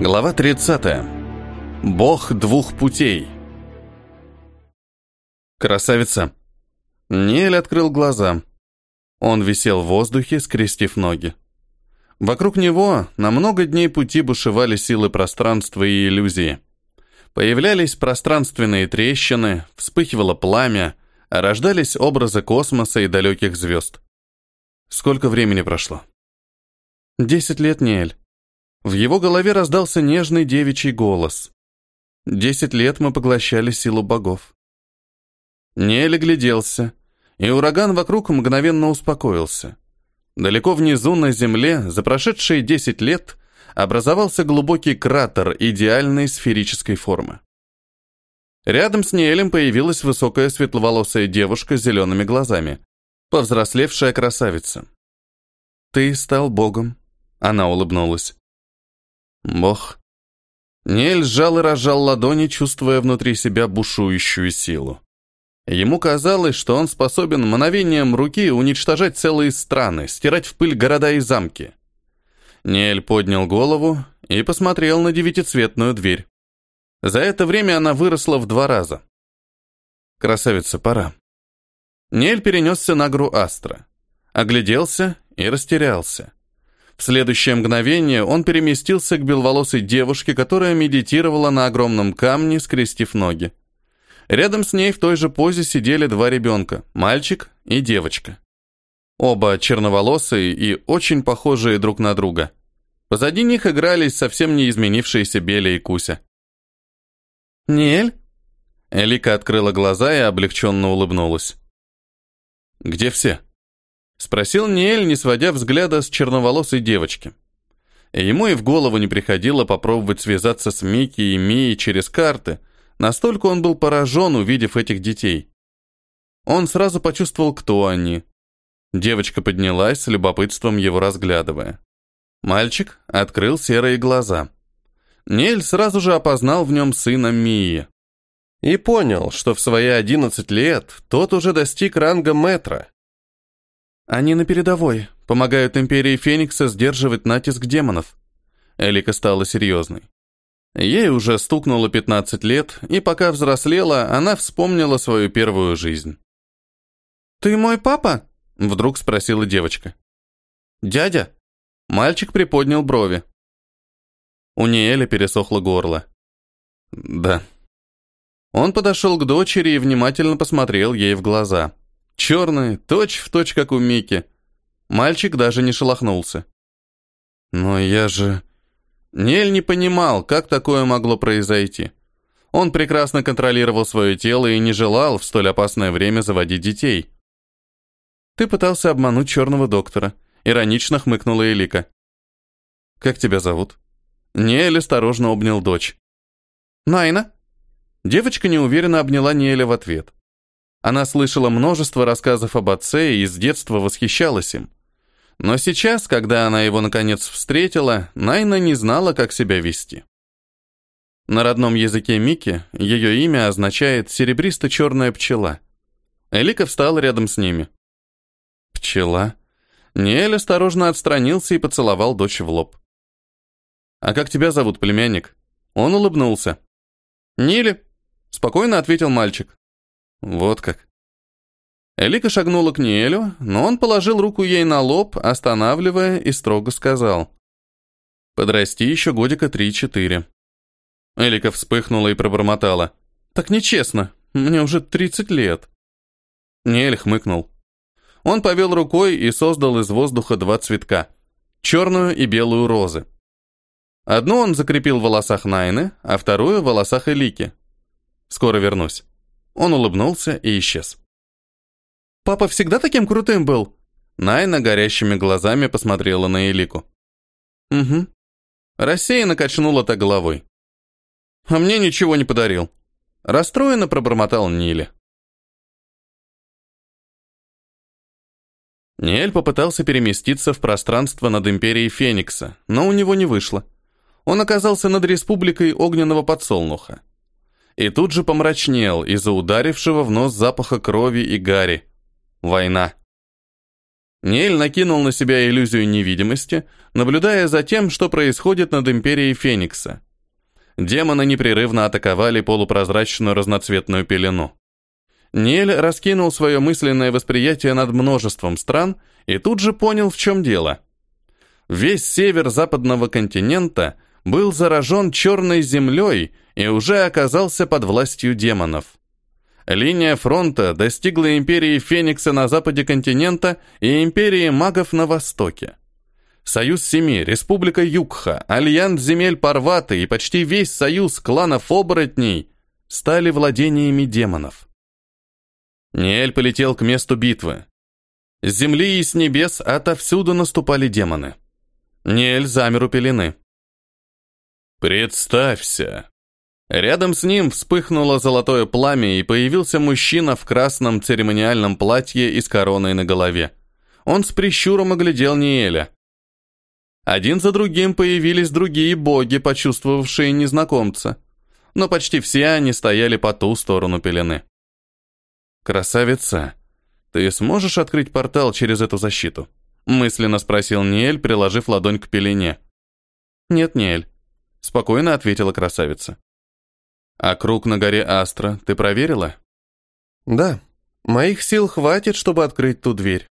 Глава 30. Бог двух путей. Красавица. Нель открыл глаза. Он висел в воздухе, скрестив ноги. Вокруг него на много дней пути бушевали силы пространства и иллюзии. Появлялись пространственные трещины, вспыхивало пламя, рождались образы космоса и далеких звезд. Сколько времени прошло? Десять лет, Нель. В его голове раздался нежный девичий голос. Десять лет мы поглощали силу богов. Нель гляделся, и ураган вокруг мгновенно успокоился. Далеко внизу на земле за прошедшие десять лет образовался глубокий кратер идеальной сферической формы. Рядом с Ниэлем появилась высокая светловолосая девушка с зелеными глазами, повзрослевшая красавица. «Ты стал богом», — она улыбнулась. Бог. Нель сжал и разжал ладони, чувствуя внутри себя бушующую силу. Ему казалось, что он способен мановением руки уничтожать целые страны, стирать в пыль города и замки. Нель поднял голову и посмотрел на девятицветную дверь. За это время она выросла в два раза. «Красавица, пора». Нель перенесся на Гру Астра, огляделся и растерялся. В следующее мгновение он переместился к беловолосой девушке, которая медитировала на огромном камне, скрестив ноги. Рядом с ней в той же позе сидели два ребенка, мальчик и девочка. Оба черноволосые и очень похожие друг на друга. Позади них игрались совсем не изменившиеся Беля и Куся. «Нель?» Элика открыла глаза и облегченно улыбнулась. «Где все?» Спросил Ниэль, не сводя взгляда с черноволосой девочки. Ему и в голову не приходило попробовать связаться с Микки и Мией через карты, настолько он был поражен, увидев этих детей. Он сразу почувствовал, кто они. Девочка поднялась, с любопытством его разглядывая. Мальчик открыл серые глаза. Нель сразу же опознал в нем сына Мии. И понял, что в свои одиннадцать лет тот уже достиг ранга метра. Они на передовой, помогают Империи Феникса сдерживать натиск демонов. Элика стала серьезной. Ей уже стукнуло 15 лет, и пока взрослела, она вспомнила свою первую жизнь. «Ты мой папа?» — вдруг спросила девочка. «Дядя?» Мальчик приподнял брови. У Ниэля пересохло горло. «Да». Он подошел к дочери и внимательно посмотрел ей в глаза. Черные, точь в точь, как у Мики. Мальчик даже не шелохнулся. Но я же... Нель не понимал, как такое могло произойти. Он прекрасно контролировал свое тело и не желал в столь опасное время заводить детей. «Ты пытался обмануть черного доктора», — иронично хмыкнула Элика. «Как тебя зовут?» Нель осторожно обнял дочь. «Найна». Девочка неуверенно обняла Неэля в ответ. Она слышала множество рассказов об отце и с детства восхищалась им. Но сейчас, когда она его наконец встретила, Найна не знала, как себя вести. На родном языке Мики ее имя означает «серебристо-черная пчела». Элика встала рядом с ними. «Пчела?» Ниэль осторожно отстранился и поцеловал дочь в лоб. «А как тебя зовут, племянник?» Он улыбнулся. «Нили», — спокойно ответил мальчик. Вот как. Элика шагнула к Ниэлю, но он положил руку ей на лоб, останавливая, и строго сказал. «Подрасти еще годика три-четыре». Элика вспыхнула и пробормотала. «Так нечестно, мне уже тридцать лет». Ниэль хмыкнул. Он повел рукой и создал из воздуха два цветка. Черную и белую розы. Одну он закрепил в волосах Найны, а вторую в волосах Элики. «Скоро вернусь». Он улыбнулся и исчез. «Папа всегда таким крутым был?» Найна горящими глазами посмотрела на Элику. «Угу». Рассеянно качнула так головой. «А мне ничего не подарил». Расстроенно пробормотал Ниле. Ниэль попытался переместиться в пространство над Империей Феникса, но у него не вышло. Он оказался над Республикой Огненного Подсолнуха и тут же помрачнел из-за ударившего в нос запаха крови и гари. Война. Ниэль накинул на себя иллюзию невидимости, наблюдая за тем, что происходит над Империей Феникса. Демоны непрерывно атаковали полупрозрачную разноцветную пелену. Ниэль раскинул свое мысленное восприятие над множеством стран и тут же понял, в чем дело. Весь север западного континента был заражен черной землей и уже оказался под властью демонов. Линия фронта достигла империи Феникса на западе континента и империи магов на востоке. Союз Семи, Республика Югха, Альянс земель Парваты и почти весь союз кланов оборотней стали владениями демонов. Ниэль полетел к месту битвы. С земли и с небес отовсюду наступали демоны. Ниэль замер у пелены. «Представься!» Рядом с ним вспыхнуло золотое пламя, и появился мужчина в красном церемониальном платье и с короной на голове. Он с прищуром оглядел Ниэля. Один за другим появились другие боги, почувствовавшие незнакомца. Но почти все они стояли по ту сторону пелены. «Красавица, ты сможешь открыть портал через эту защиту?» мысленно спросил Ниэль, приложив ладонь к пелене. «Нет, Ниэль», — спокойно ответила красавица. А круг на горе Астра ты проверила? Да. Моих сил хватит, чтобы открыть ту дверь.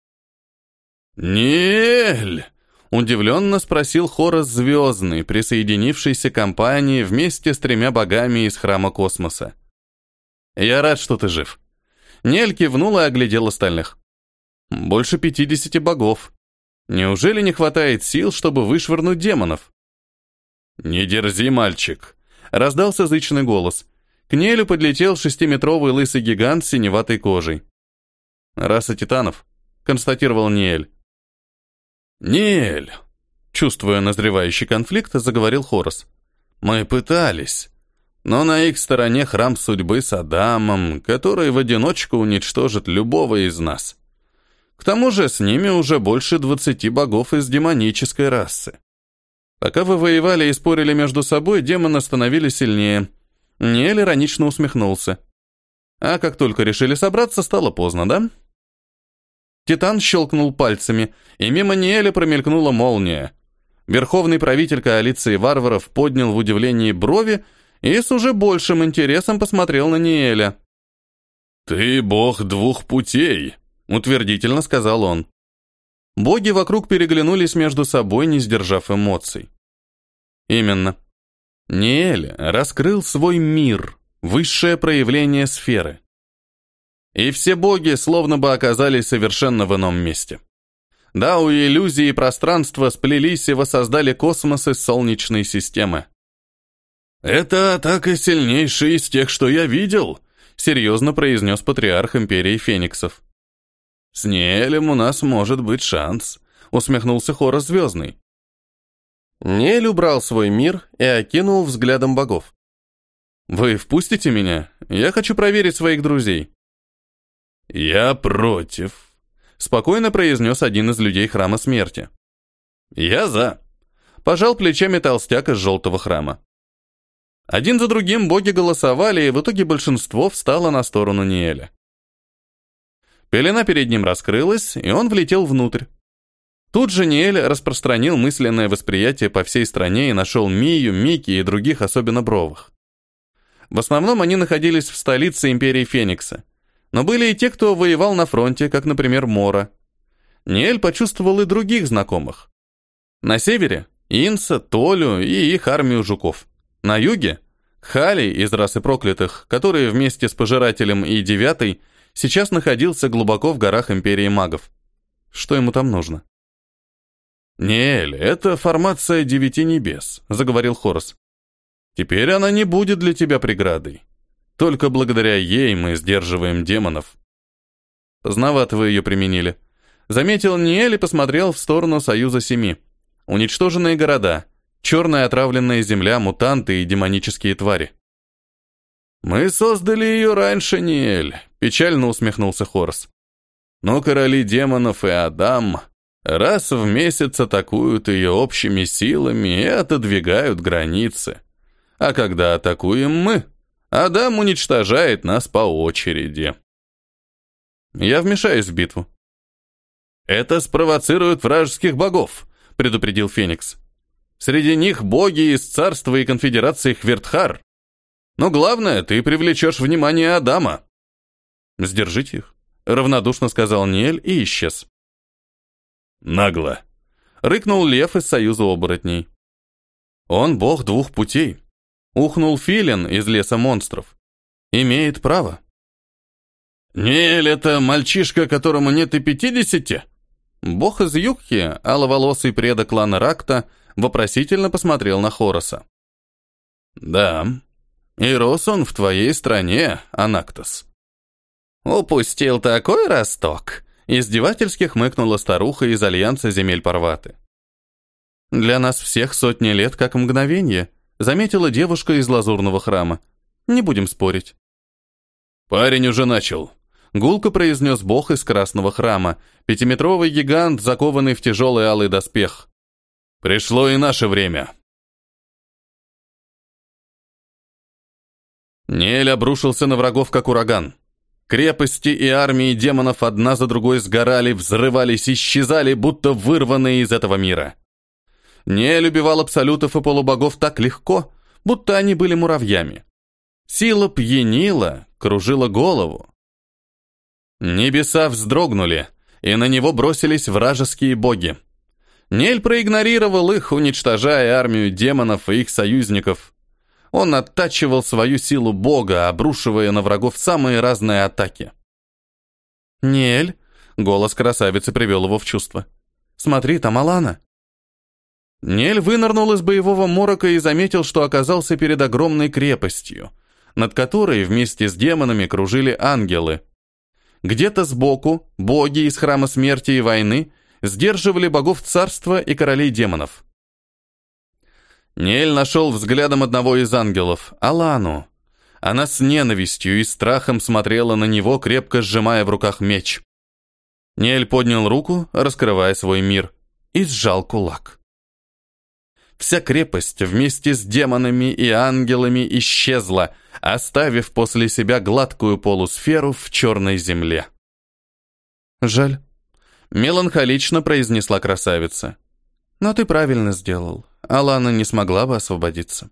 Нель! Удивленно спросил Хорос Звездный, присоединившийся к компании вместе с тремя богами из Храма Космоса. «Я рад, что ты жив». Нель кивнула и оглядел остальных. «Больше пятидесяти богов. Неужели не хватает сил, чтобы вышвырнуть демонов?» «Не дерзи, мальчик», раздался зычный голос. К Нелю подлетел шестиметровый лысый гигант с синеватой кожей. «Раса титанов», — констатировал Ниэль. «Ниэль», — чувствуя назревающий конфликт, заговорил Хорос. «Мы пытались, но на их стороне храм судьбы с Адамом, который в одиночку уничтожит любого из нас. К тому же с ними уже больше двадцати богов из демонической расы. Пока вы воевали и спорили между собой, демоны становились сильнее. Ниэль иронично усмехнулся. А как только решили собраться, стало поздно, да? Титан щелкнул пальцами, и мимо Ниэля промелькнула молния. Верховный правитель коалиции варваров поднял в удивлении брови и с уже большим интересом посмотрел на Ниэля. «Ты бог двух путей», — утвердительно сказал он. Боги вокруг переглянулись между собой, не сдержав эмоций. Именно. Ниэль раскрыл свой мир, высшее проявление сферы. И все боги словно бы оказались совершенно в ином месте. Да, у иллюзии пространства сплелись и воссоздали космос из Солнечной системы. «Это атака сильнейшая из тех, что я видел», серьезно произнес патриарх Империи Фениксов. «С Нелем у нас может быть шанс», — усмехнулся Хорос Звездный. Нель убрал свой мир и окинул взглядом богов. «Вы впустите меня? Я хочу проверить своих друзей». «Я против», — спокойно произнес один из людей Храма Смерти. «Я за», — пожал плечами толстяк из желтого храма. Один за другим боги голосовали, и в итоге большинство встало на сторону Ниэля. Пелена перед ним раскрылась, и он влетел внутрь. Тут же Ниэль распространил мысленное восприятие по всей стране и нашел Мию, Мики и других особенно бровых. В основном они находились в столице империи Феникса. Но были и те, кто воевал на фронте, как, например, Мора. Ниэль почувствовал и других знакомых. На севере – Инса, Толю и их армию жуков. На юге – Хали из расы проклятых, которые вместе с Пожирателем и Девятой – сейчас находился глубоко в горах Империи магов. Что ему там нужно? «Неэль, это формация девяти небес», — заговорил Хорос. «Теперь она не будет для тебя преградой. Только благодаря ей мы сдерживаем демонов». Поздновато вы ее применили. Заметил Ниэль и посмотрел в сторону Союза Семи. Уничтоженные города, черная отравленная земля, мутанты и демонические твари. «Мы создали ее раньше, Ниэль», — печально усмехнулся Хорс. «Но короли демонов и Адам раз в месяц атакуют ее общими силами и отодвигают границы. А когда атакуем мы, Адам уничтожает нас по очереди». «Я вмешаюсь в битву». Это спровоцирует вражеских богов», — предупредил Феникс. «Среди них боги из царства и конфедерации Хвертхар. Но главное, ты привлечешь внимание Адама». «Сдержите их», — равнодушно сказал Ниэль и исчез. «Нагло», — рыкнул лев из союза оборотней. «Он бог двух путей», — ухнул Филин из леса монстров. «Имеет право». «Ниэль — это мальчишка, которому нет и пятидесяти?» Бог из Югхи, аловолосый предок клана Ракта, вопросительно посмотрел на Хороса. «Да, и рос он в твоей стране, Анактос». «Упустил такой росток!» Издевательски хмыкнула старуха из Альянса земель Парваты. «Для нас всех сотни лет как мгновение», заметила девушка из лазурного храма. «Не будем спорить». «Парень уже начал», Гулко произнес бог из красного храма, пятиметровый гигант, закованный в тяжелый алый доспех. «Пришло и наше время». Нель обрушился на врагов, как ураган. Крепости и армии демонов одна за другой сгорали, взрывались, исчезали, будто вырванные из этого мира. Нель убивал абсолютов и полубогов так легко, будто они были муравьями. Сила пьянила, кружила голову. Небеса вздрогнули, и на него бросились вражеские боги. Нель проигнорировал их, уничтожая армию демонов и их союзников. Он оттачивал свою силу бога, обрушивая на врагов самые разные атаки. «Нель», — голос красавицы привел его в чувство. «Смотри, там Алана». Нель вынырнул из боевого морока и заметил, что оказался перед огромной крепостью, над которой вместе с демонами кружили ангелы. Где-то сбоку боги из храма смерти и войны сдерживали богов царства и королей демонов. Нель нашел взглядом одного из ангелов, Алану. Она с ненавистью и страхом смотрела на него, крепко сжимая в руках меч. Нель поднял руку, раскрывая свой мир, и сжал кулак. Вся крепость вместе с демонами и ангелами исчезла, оставив после себя гладкую полусферу в черной земле. «Жаль», — меланхолично произнесла красавица. «Но ты правильно сделал. Алана не смогла бы освободиться».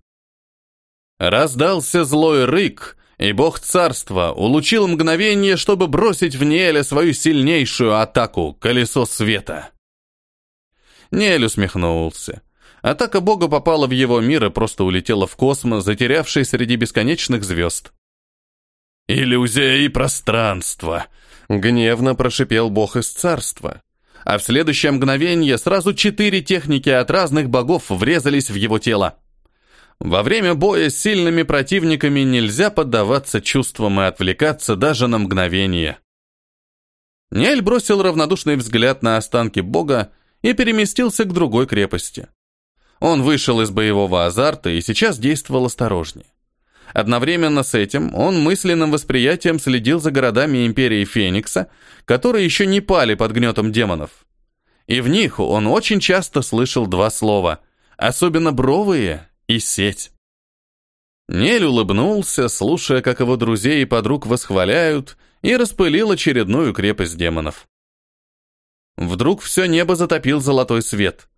Раздался злой рык, и бог царства улучил мгновение, чтобы бросить в Неэля свою сильнейшую атаку — колесо света. Неэль усмехнулся. Атака бога попала в его мир и просто улетела в космос, затерявший среди бесконечных звезд. «Иллюзия и пространство!» — гневно прошипел бог из царства. А в следующее мгновение сразу четыре техники от разных богов врезались в его тело. Во время боя с сильными противниками нельзя поддаваться чувствам и отвлекаться даже на мгновение. Нель бросил равнодушный взгляд на останки бога и переместился к другой крепости. Он вышел из боевого азарта и сейчас действовал осторожнее. Одновременно с этим он мысленным восприятием следил за городами Империи Феникса, которые еще не пали под гнетом демонов. И в них он очень часто слышал два слова, особенно бровые и сеть. Нель улыбнулся, слушая, как его друзей и подруг восхваляют, и распылил очередную крепость демонов. Вдруг все небо затопил золотой свет.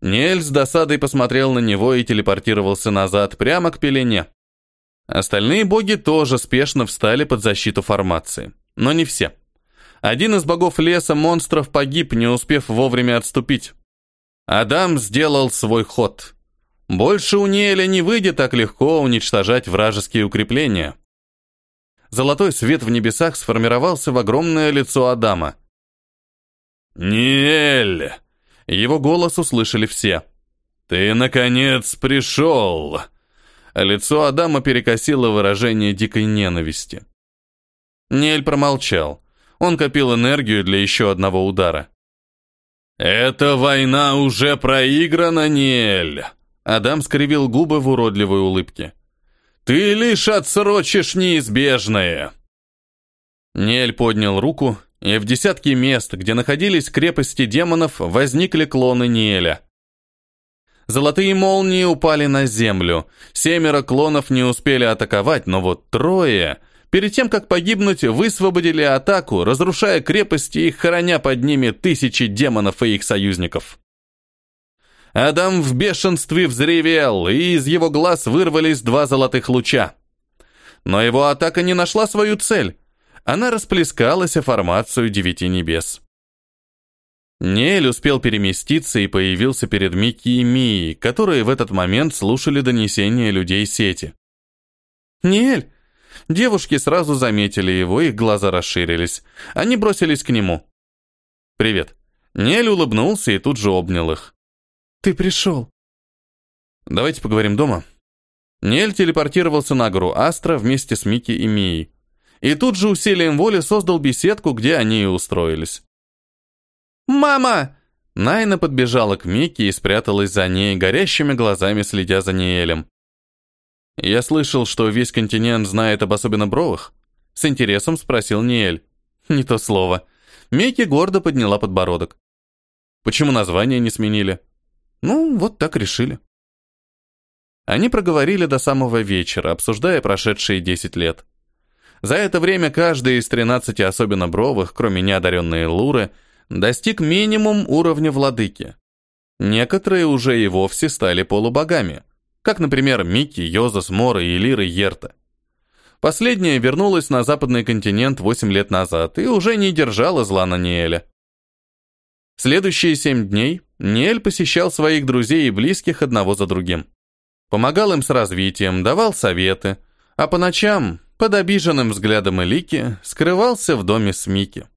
Нель с досадой посмотрел на него и телепортировался назад, прямо к пелене. Остальные боги тоже спешно встали под защиту формации. Но не все. Один из богов леса монстров погиб, не успев вовремя отступить. Адам сделал свой ход. Больше у Неэля не выйдет так легко уничтожать вражеские укрепления. Золотой свет в небесах сформировался в огромное лицо Адама. «Ниэль!» Его голос услышали все. «Ты, наконец, пришел!» Лицо Адама перекосило выражение дикой ненависти. Нель промолчал. Он копил энергию для еще одного удара. «Эта война уже проиграна, Нель!» Адам скривил губы в уродливой улыбке. «Ты лишь отсрочишь неизбежное!» Нель поднял руку, и в десятки мест, где находились крепости демонов, возникли клоны Ниэля. Золотые молнии упали на землю. Семеро клонов не успели атаковать, но вот трое перед тем, как погибнуть, высвободили атаку, разрушая крепости и хороня под ними тысячи демонов и их союзников. Адам в бешенстве взревел, и из его глаз вырвались два золотых луча. Но его атака не нашла свою цель. Она расплескалась о формацию девяти небес. Неэль успел переместиться и появился перед Микки и Мией, которые в этот момент слушали донесения людей сети. «Неэль!» Девушки сразу заметили его, их глаза расширились. Они бросились к нему. «Привет». Неэль улыбнулся и тут же обнял их. «Ты пришел». «Давайте поговорим дома». Неэль телепортировался на гору Астра вместе с Микки и Мией. И тут же усилием воли создал беседку, где они и устроились. «Мама!» Найна подбежала к Микке и спряталась за ней, горящими глазами следя за Неэлем. «Я слышал, что весь континент знает об особенно бровых?» С интересом спросил Ниэль. «Не то слово». Микки гордо подняла подбородок. «Почему название не сменили?» «Ну, вот так решили». Они проговорили до самого вечера, обсуждая прошедшие 10 лет. За это время каждый из 13 особенно бровых, кроме неодаренной Луры, достиг минимум уровня владыки. Некоторые уже и вовсе стали полубогами – как, например, Микки, Йозас, Мора и Лира Ерта. Последняя вернулась на западный континент 8 лет назад и уже не держала зла на Ниэля. Следующие семь дней Ниэль посещал своих друзей и близких одного за другим. Помогал им с развитием, давал советы, а по ночам, под обиженным взглядом Элики, скрывался в доме с Микки.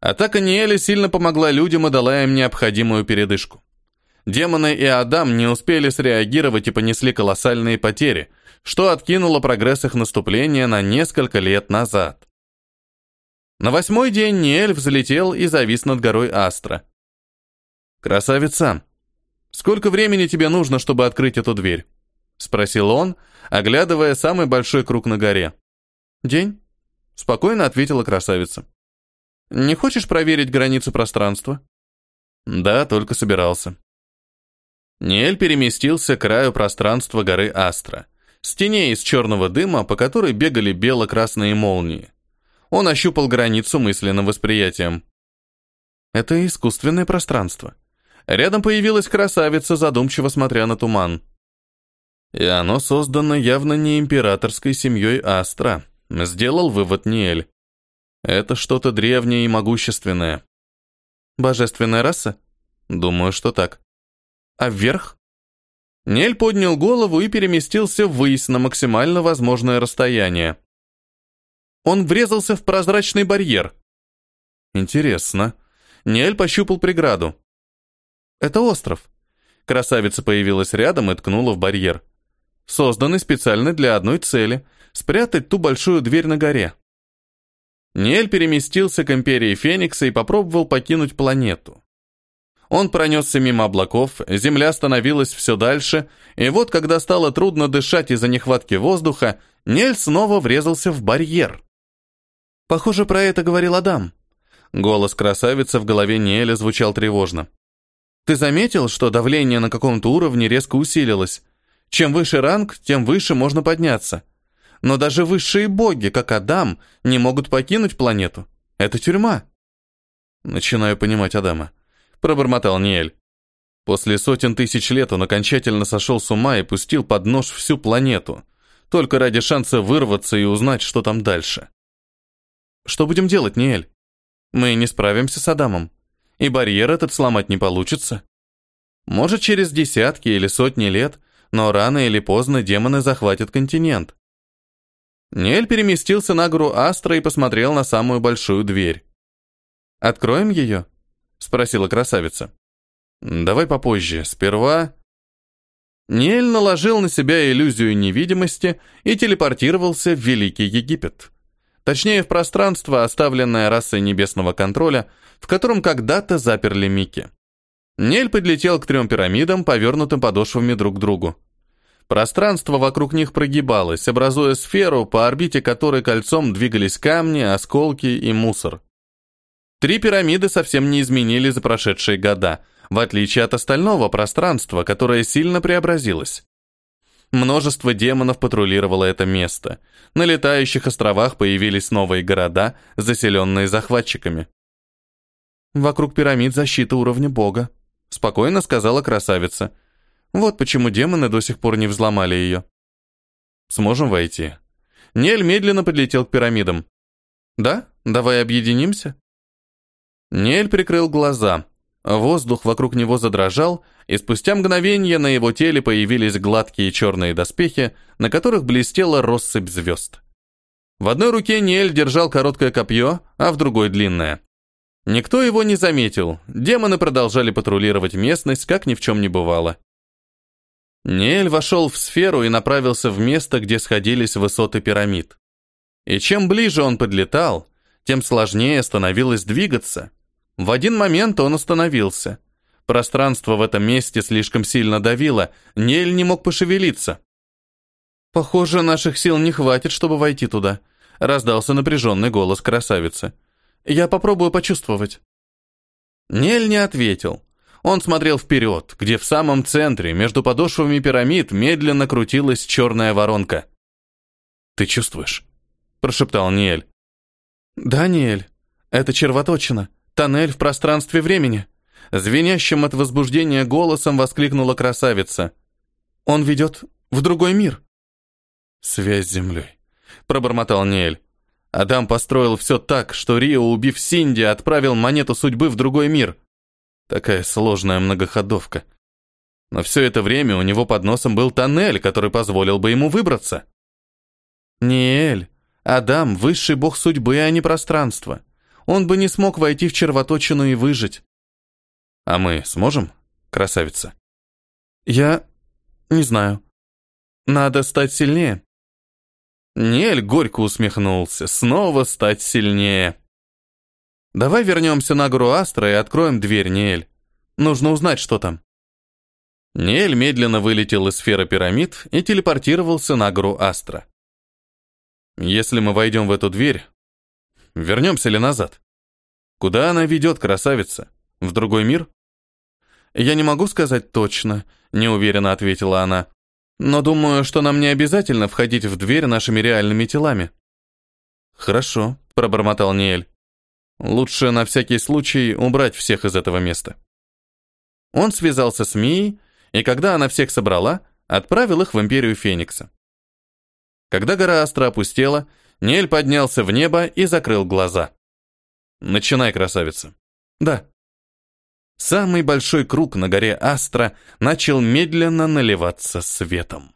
Атака Ниэля сильно помогла людям и дала им необходимую передышку. Демоны и Адам не успели среагировать и понесли колоссальные потери, что откинуло прогресс их наступления на несколько лет назад. На восьмой день Ниэль взлетел и завис над горой Астра. «Красавица, сколько времени тебе нужно, чтобы открыть эту дверь?» — спросил он, оглядывая самый большой круг на горе. «День?» — спокойно ответила красавица. «Не хочешь проверить границу пространства?» «Да, только собирался». Ниэль переместился к краю пространства горы Астра, стене из черного дыма, по которой бегали бело-красные молнии. Он ощупал границу мысленным восприятием. Это искусственное пространство. Рядом появилась красавица, задумчиво смотря на туман. И оно создано явно не императорской семьей Астра, сделал вывод Ниэль. Это что-то древнее и могущественное. Божественная раса? Думаю, что так. А вверх? Нель поднял голову и переместился ввысь на максимально возможное расстояние. Он врезался в прозрачный барьер. Интересно. Нель пощупал преграду. Это остров. Красавица появилась рядом и ткнула в барьер. Созданный специально для одной цели — спрятать ту большую дверь на горе. Нель переместился к Империи Феникса и попробовал покинуть планету. Он пронесся мимо облаков, земля становилась все дальше, и вот, когда стало трудно дышать из-за нехватки воздуха, Нель снова врезался в барьер. «Похоже, про это говорил Адам». Голос красавицы в голове Неэля звучал тревожно. «Ты заметил, что давление на каком-то уровне резко усилилось? Чем выше ранг, тем выше можно подняться. Но даже высшие боги, как Адам, не могут покинуть планету. Это тюрьма». Начинаю понимать Адама пробормотал Ниэль. После сотен тысяч лет он окончательно сошел с ума и пустил под нож всю планету, только ради шанса вырваться и узнать, что там дальше. Что будем делать, Ниэль? Мы не справимся с Адамом, и барьер этот сломать не получится. Может, через десятки или сотни лет, но рано или поздно демоны захватят континент. Ниэль переместился на гору Астра и посмотрел на самую большую дверь. «Откроем ее?» — спросила красавица. «Давай попозже. Сперва...» Ниэль наложил на себя иллюзию невидимости и телепортировался в Великий Египет. Точнее, в пространство, оставленное расой небесного контроля, в котором когда-то заперли Микки. Нель подлетел к трем пирамидам, повернутым подошвами друг к другу. Пространство вокруг них прогибалось, образуя сферу, по орбите которой кольцом двигались камни, осколки и мусор. Три пирамиды совсем не изменили за прошедшие года, в отличие от остального пространства, которое сильно преобразилось. Множество демонов патрулировало это место. На летающих островах появились новые города, заселенные захватчиками. «Вокруг пирамид защита уровня бога», — спокойно сказала красавица. «Вот почему демоны до сих пор не взломали ее». «Сможем войти?» Нель медленно подлетел к пирамидам. «Да? Давай объединимся?» Нель прикрыл глаза. Воздух вокруг него задрожал, и спустя мгновение на его теле появились гладкие черные доспехи, на которых блестела россыпь звезд. В одной руке Ниэль держал короткое копье, а в другой длинное. Никто его не заметил, демоны продолжали патрулировать местность, как ни в чем не бывало. Ниэль вошел в сферу и направился в место, где сходились высоты пирамид. И чем ближе он подлетал, тем сложнее становилось двигаться. В один момент он остановился. Пространство в этом месте слишком сильно давило, Нель не мог пошевелиться. «Похоже, наших сил не хватит, чтобы войти туда», — раздался напряженный голос красавицы. «Я попробую почувствовать». Нель не ответил. Он смотрел вперед, где в самом центре, между подошвами пирамид, медленно крутилась черная воронка. «Ты чувствуешь?» — прошептал Ниэль. «Да, Ниэль, это червоточина, тоннель в пространстве времени», Звенящим от возбуждения голосом воскликнула красавица. «Он ведет в другой мир». «Связь с землей», — пробормотал Ниэль. Адам построил все так, что Рио, убив Синди, отправил монету судьбы в другой мир. Такая сложная многоходовка. Но все это время у него под носом был тоннель, который позволил бы ему выбраться. Ниэль, Адам — высший бог судьбы, а не пространства. Он бы не смог войти в червоточину и выжить. А мы сможем, красавица? Я не знаю. Надо стать сильнее. Нель горько усмехнулся. Снова стать сильнее. Давай вернемся на гору Астра и откроем дверь, Нель. Нужно узнать, что там. Нель медленно вылетел из сферы пирамид и телепортировался на гору Астра. Если мы войдем в эту дверь, вернемся ли назад? Куда она ведет, красавица? В другой мир? «Я не могу сказать точно», — неуверенно ответила она. «Но думаю, что нам не обязательно входить в дверь нашими реальными телами». «Хорошо», — пробормотал Ниэль. «Лучше на всякий случай убрать всех из этого места». Он связался с Мией, и когда она всех собрала, отправил их в Империю Феникса. Когда гора Астра опустела, Ниэль поднялся в небо и закрыл глаза. «Начинай, красавица». «Да». Самый большой круг на горе Астра начал медленно наливаться светом.